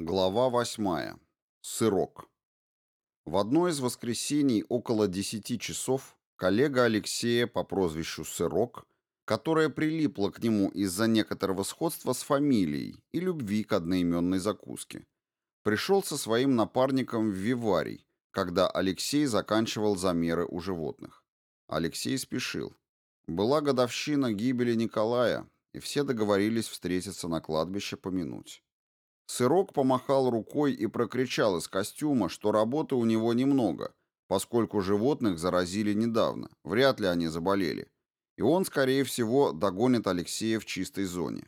Глава 8. Сырок. В одно из воскресений около 10 часов коллега Алексея по прозвищу Сырок, которая прилипла к нему из-за некоторого сходства с фамилией и любви к одноименной закуске, пришел со своим напарником в Виварий, когда Алексей заканчивал замеры у животных. Алексей спешил. Была годовщина гибели Николая, и все договорились встретиться на кладбище помянуть. Сырок помахал рукой и прокричал из костюма, что работы у него немного, поскольку животных заразили недавно, вряд ли они заболели, и он, скорее всего, догонит Алексея в чистой зоне.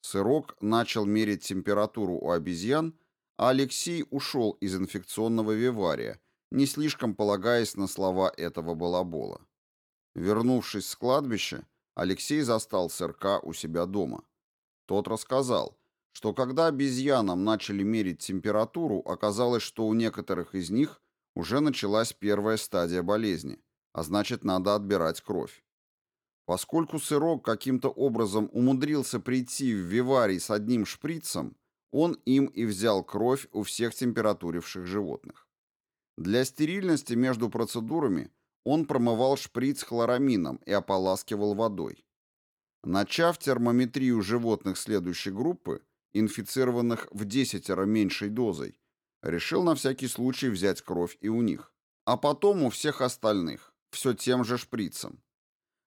Сырок начал мерить температуру у обезьян, а Алексей ушел из инфекционного вивария, не слишком полагаясь на слова этого балабола. Вернувшись с кладбища, Алексей застал сырка у себя дома. Тот рассказал, что когда обезьянам начали мерить температуру, оказалось, что у некоторых из них уже началась первая стадия болезни, а значит, надо отбирать кровь. Поскольку сырок каким-то образом умудрился прийти в виварий с одним шприцем, он им и взял кровь у всех температуривших животных. Для стерильности между процедурами он промывал шприц хлорамином и ополаскивал водой. Начав термометрию животных следующей группы, инфицированных в десятеро меньшей дозой, решил на всякий случай взять кровь и у них. А потом у всех остальных, все тем же шприцем.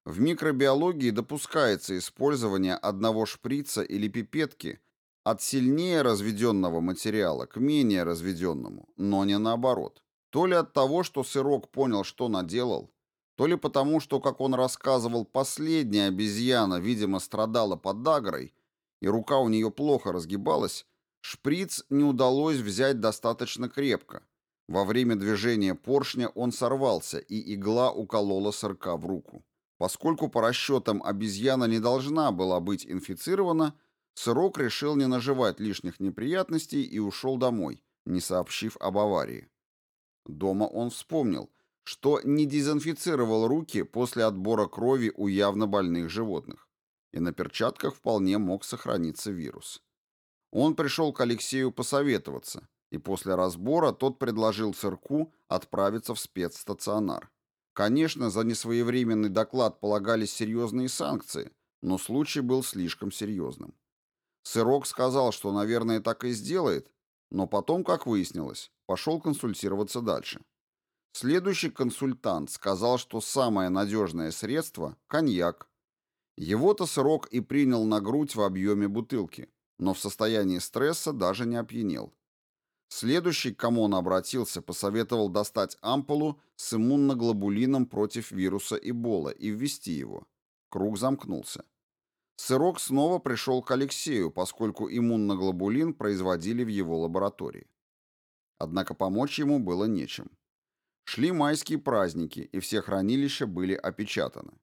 В микробиологии допускается использование одного шприца или пипетки от сильнее разведенного материала к менее разведенному, но не наоборот. То ли от того, что сырок понял, что наделал, то ли потому, что, как он рассказывал, последняя обезьяна, видимо, страдала подагрой и рука у нее плохо разгибалась, шприц не удалось взять достаточно крепко. Во время движения поршня он сорвался, и игла уколола сырка в руку. Поскольку по расчетам обезьяна не должна была быть инфицирована, сырок решил не наживать лишних неприятностей и ушел домой, не сообщив об аварии. Дома он вспомнил, что не дезинфицировал руки после отбора крови у явно больных животных и на перчатках вполне мог сохраниться вирус. Он пришел к Алексею посоветоваться, и после разбора тот предложил цирку отправиться в спецстационар. Конечно, за несвоевременный доклад полагались серьезные санкции, но случай был слишком серьезным. Сырок сказал, что, наверное, так и сделает, но потом, как выяснилось, пошел консультироваться дальше. Следующий консультант сказал, что самое надежное средство – коньяк, его-то срок и принял на грудь в объеме бутылки, но в состоянии стресса даже не опьянел. Следующий, к кому он обратился, посоветовал достать ампулу с иммуноглобулином против вируса Эбола и ввести его. Круг замкнулся. Сырок снова пришел к Алексею, поскольку иммуноглобулин производили в его лаборатории. Однако помочь ему было нечем. Шли майские праздники, и все хранилища были опечатаны.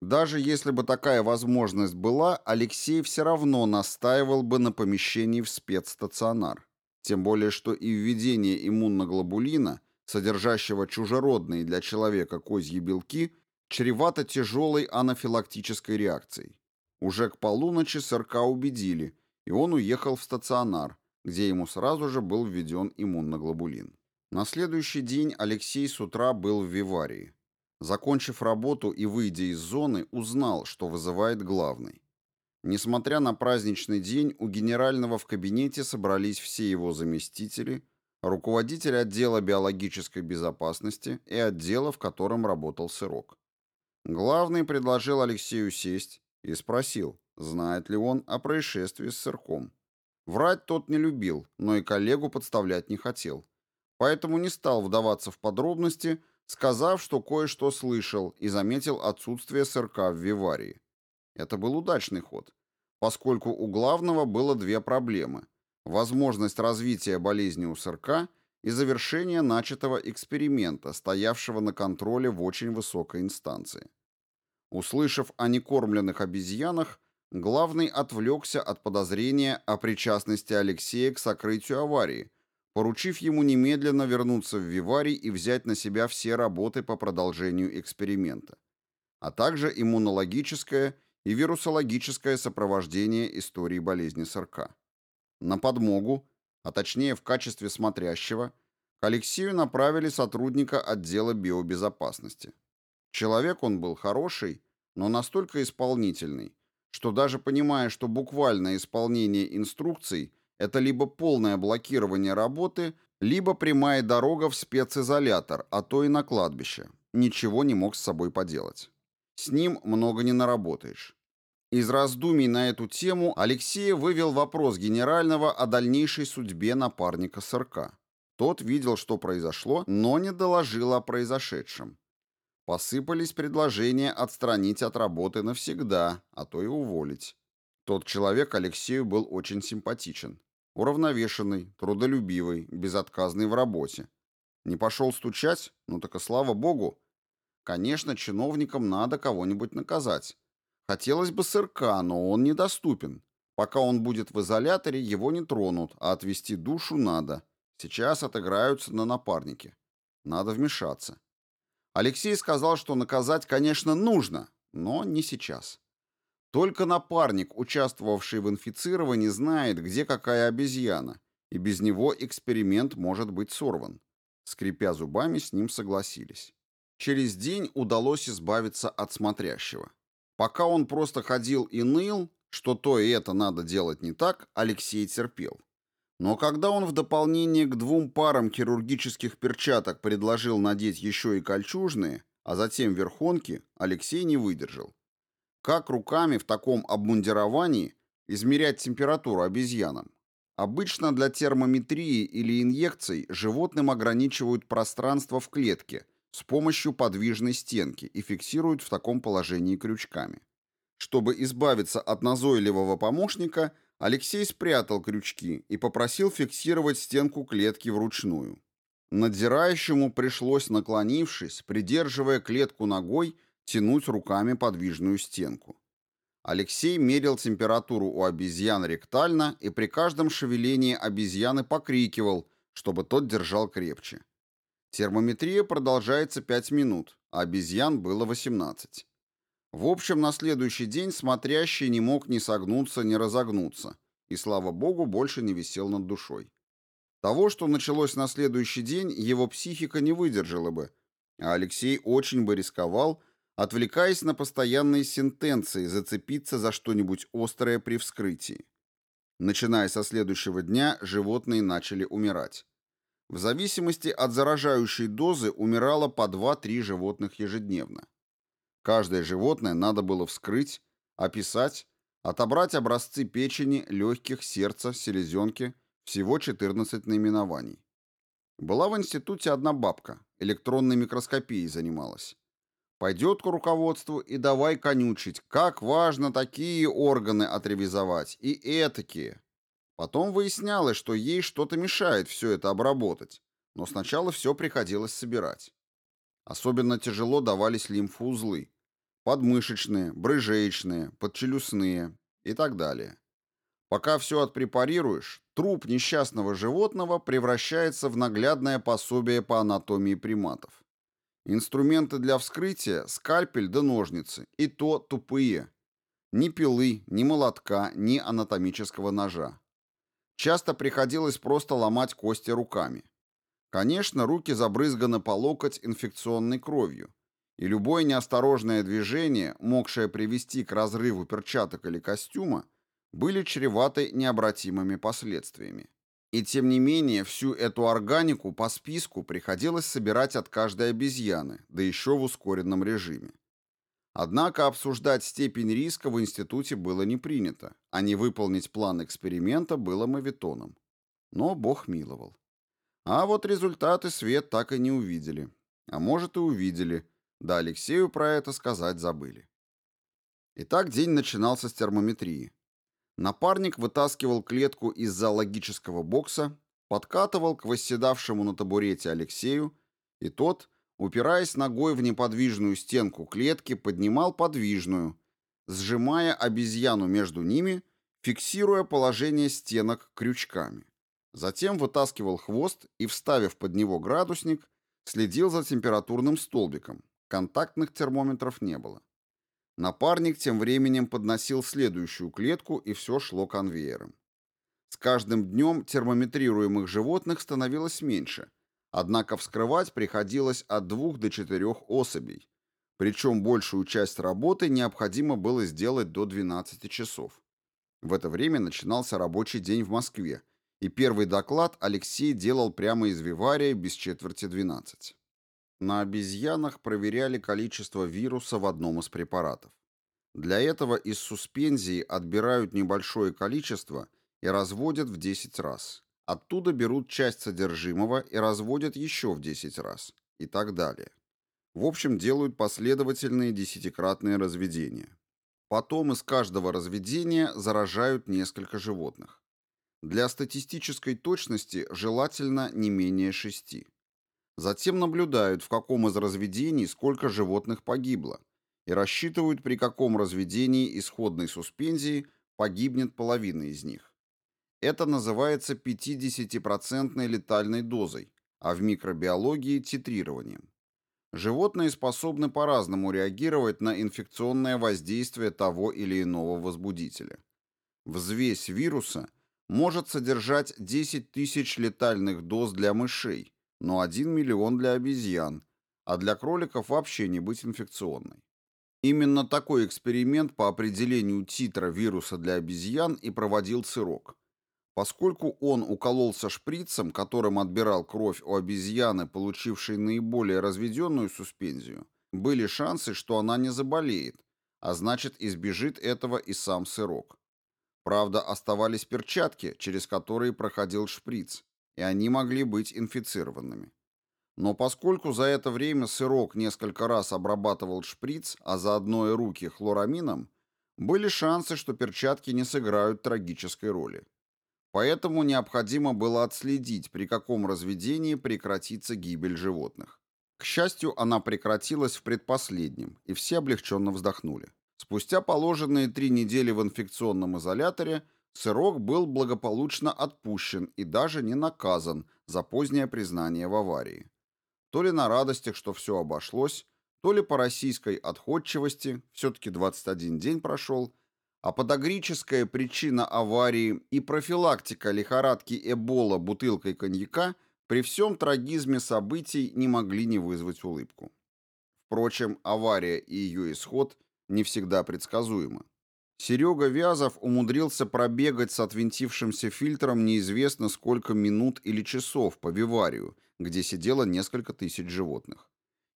Даже если бы такая возможность была, Алексей все равно настаивал бы на помещении в спецстационар. Тем более, что и введение иммуноглобулина, содержащего чужеродные для человека козьи белки, чревато тяжелой анафилактической реакцией. Уже к полуночи сырка убедили, и он уехал в стационар, где ему сразу же был введен иммуноглобулин. На следующий день Алексей с утра был в Виварии. Закончив работу и выйдя из зоны, узнал, что вызывает главный. Несмотря на праздничный день, у генерального в кабинете собрались все его заместители, руководитель отдела биологической безопасности и отдела, в котором работал Сырок. Главный предложил Алексею сесть и спросил, знает ли он о происшествии с Сырком. Врать тот не любил, но и коллегу подставлять не хотел. Поэтому не стал вдаваться в подробности, сказав, что кое-что слышал и заметил отсутствие сырка в виварии. Это был удачный ход, поскольку у главного было две проблемы – возможность развития болезни у сырка и завершение начатого эксперимента, стоявшего на контроле в очень высокой инстанции. Услышав о некормленных обезьянах, главный отвлекся от подозрения о причастности Алексея к сокрытию аварии – поручив ему немедленно вернуться в Виварий и взять на себя все работы по продолжению эксперимента, а также иммунологическое и вирусологическое сопровождение истории болезни сырка. На подмогу а точнее в качестве смотрящего, к Алексею направили сотрудника отдела биобезопасности. Человек он был хороший, но настолько исполнительный, что даже понимая, что буквальное исполнение инструкций – это либо полное блокирование работы, либо прямая дорога в специзолятор, а то и на кладбище, ничего не мог с собой поделать. С ним много не наработаешь. Из раздумий на эту тему Алексей вывел вопрос генерального о дальнейшей судьбе напарника СРК. Тот видел, что произошло, но не доложил о произошедшем. Посыпались предложения отстранить от работы навсегда, а то и уволить. Тот человек Алексею был очень симпатичен. Уравновешенный, трудолюбивый, безотказный в работе. Не пошел стучать? Ну так и слава богу. Конечно, чиновникам надо кого-нибудь наказать. Хотелось бы сырка, но он недоступен. Пока он будет в изоляторе, его не тронут, а отвести душу надо. Сейчас отыграются на напарнике. Надо вмешаться. Алексей сказал, что наказать, конечно, нужно, но не сейчас. Только напарник, участвовавший в инфицировании, знает, где какая обезьяна, и без него эксперимент может быть сорван. Скрипя зубами, с ним согласились. Через день удалось избавиться от смотрящего. Пока он просто ходил и ныл, что то и это надо делать не так, Алексей терпел. Но когда он в дополнение к двум парам хирургических перчаток предложил надеть еще и кольчужные, а затем верхонки, Алексей не выдержал. Как руками в таком обмундировании измерять температуру обезьянам? Обычно для термометрии или инъекций животным ограничивают пространство в клетке с помощью подвижной стенки и фиксируют в таком положении крючками. Чтобы избавиться от назойливого помощника – Алексей спрятал крючки и попросил фиксировать стенку клетки вручную. Надзирающему пришлось, наклонившись, придерживая клетку ногой, тянуть руками подвижную стенку. Алексей мерил температуру у обезьян ректально и при каждом шевелении обезьяны покрикивал, чтобы тот держал крепче. Термометрия продолжается 5 минут, а обезьян было 18. В общем, на следующий день смотрящий не мог ни согнуться, ни разогнуться, и, слава богу, больше не висел над душой. Того, что началось на следующий день, его психика не выдержала бы, а Алексей очень бы рисковал, отвлекаясь на постоянные сентенции, зацепиться за что-нибудь острое при вскрытии. Начиная со следующего дня, животные начали умирать. В зависимости от заражающей дозы умирало по 2-3 животных ежедневно. Каждое животное надо было вскрыть, описать, отобрать образцы печени, легких, сердца, селезенки, всего 14 наименований. Была в институте одна бабка, электронной микроскопией занималась. Пойдет к руководству и давай конючить, как важно такие органы отревизовать и этакие. Потом выяснялось, что ей что-то мешает все это обработать, но сначала все приходилось собирать. Особенно тяжело давались лимфоузлы, подмышечные, брыжеечные, подчелюстные и так далее. Пока все отпрепарируешь, труп несчастного животного превращается в наглядное пособие по анатомии приматов. Инструменты для вскрытия – скальпель да ножницы, и то тупые. Ни пилы, ни молотка, ни анатомического ножа. Часто приходилось просто ломать кости руками. Конечно, руки забрызганы по локоть инфекционной кровью, и любое неосторожное движение, могшее привести к разрыву перчаток или костюма, были чреваты необратимыми последствиями. И тем не менее, всю эту органику по списку приходилось собирать от каждой обезьяны, да еще в ускоренном режиме. Однако обсуждать степень риска в институте было не принято, а не выполнить план эксперимента было мавитоном. Но Бог миловал. А вот результаты свет так и не увидели. А может и увидели. Да Алексею про это сказать забыли. Итак, день начинался с термометрии. Напарник вытаскивал клетку из зоологического бокса, подкатывал к восседавшему на табурете Алексею, и тот, упираясь ногой в неподвижную стенку клетки, поднимал подвижную, сжимая обезьяну между ними, фиксируя положение стенок крючками. Затем вытаскивал хвост и, вставив под него градусник, следил за температурным столбиком. Контактных термометров не было. Напарник тем временем подносил следующую клетку, и все шло конвейером. С каждым днем термометрируемых животных становилось меньше, однако вскрывать приходилось от двух до четырех особей, причем большую часть работы необходимо было сделать до 12 часов. В это время начинался рабочий день в Москве, и первый доклад Алексей делал прямо из вивария без четверти 12. На обезьянах проверяли количество вируса в одном из препаратов. Для этого из суспензии отбирают небольшое количество и разводят в 10 раз. Оттуда берут часть содержимого и разводят еще в 10 раз. И так далее. В общем, делают последовательные десятикратные разведения. Потом из каждого разведения заражают несколько животных. Для статистической точности желательно не менее шести. Затем наблюдают, в каком из разведений сколько животных погибло, и рассчитывают, при каком разведении исходной суспензии погибнет половина из них. Это называется 50% летальной дозой, а в микробиологии – титрированием. Животные способны по-разному реагировать на инфекционное воздействие того или иного возбудителя. Взвесь вируса может содержать 10 тысяч летальных доз для мышей, но 1 миллион для обезьян, а для кроликов вообще не быть инфекционной. Именно такой эксперимент по определению титра вируса для обезьян и проводил Цирок. Поскольку он укололся шприцем, которым отбирал кровь у обезьяны, получившей наиболее разведенную суспензию, были шансы, что она не заболеет, а значит избежит этого и сам сырок. Правда, оставались перчатки, через которые проходил шприц, и они могли быть инфицированными. Но поскольку за это время сырок несколько раз обрабатывал шприц, а заодно и руки хлорамином, были шансы, что перчатки не сыграют трагической роли. Поэтому необходимо было отследить, при каком разведении прекратится гибель животных. К счастью, она прекратилась в предпоследнем, и все облегченно вздохнули. Спустя положенные три недели в инфекционном изоляторе сырок был благополучно отпущен и даже не наказан за позднее признание в аварии. То ли на радостях, что все обошлось, то ли по российской отходчивости, все-таки 21 день прошел, а подогрическая причина аварии и профилактика лихорадки Эбола бутылкой коньяка при всем трагизме событий не могли не вызвать улыбку. Впрочем, авария и ее исход не всегда предсказуемы. Серега Вязов умудрился пробегать с отвинтившимся фильтром неизвестно сколько минут или часов по виварию, где сидело несколько тысяч животных.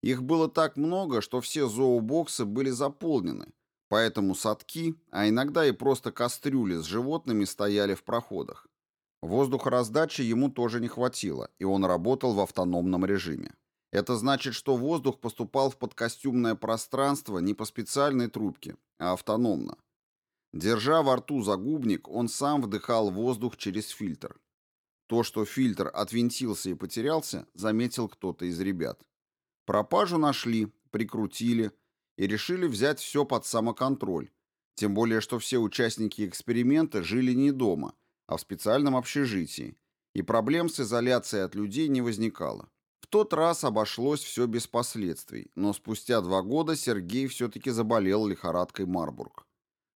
Их было так много, что все зообоксы были заполнены, поэтому садки, а иногда и просто кастрюли с животными стояли в проходах. Воздухораздачи ему тоже не хватило, и он работал в автономном режиме. Это значит, что воздух поступал в подкостюмное пространство не по специальной трубке, а автономно. Держа во рту загубник, он сам вдыхал воздух через фильтр. То, что фильтр отвинтился и потерялся, заметил кто-то из ребят. Пропажу нашли, прикрутили и решили взять все под самоконтроль, тем более, что все участники эксперимента жили не дома, а в специальном общежитии, и проблем с изоляцией от людей не возникало. В тот раз обошлось все без последствий, но спустя два года Сергей все-таки заболел лихорадкой Марбург.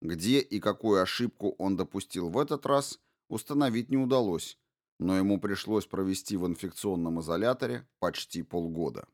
Где и какую ошибку он допустил в этот раз, установить не удалось, но ему пришлось провести в инфекционном изоляторе почти полгода.